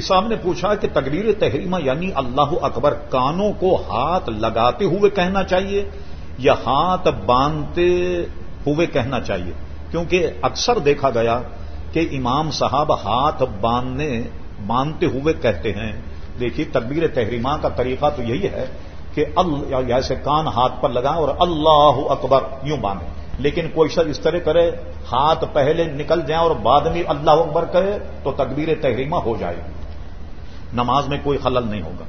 صاحب نے پوچھا کہ تقریر تحریمہ یعنی اللہ اکبر کانوں کو ہاتھ لگاتے ہوئے کہنا چاہیے یا ہاتھ باندھتے ہوئے کہنا چاہیے؟ کیونکہ اکثر دیکھا گیا کہ امام صاحب ہاتھ باندھنے باندھتے ہوئے کہتے ہیں۔ دیکھیے تقبیر تحریمہ کا طریقہ تو یہی ہے کہ ایسے کان ہاتھ پر لگائیں اور اللہ اکبر یوں باندھیں۔ لیکن کوئی شخص اس طرح کرے، ہاتھ پہلے نکل جائیں اور بعد میں اللہ اکبر کہے تو تقبیر تحریمہ ہو جائے گی۔ نماز میں کوئی خلل نہیں ہوگا۔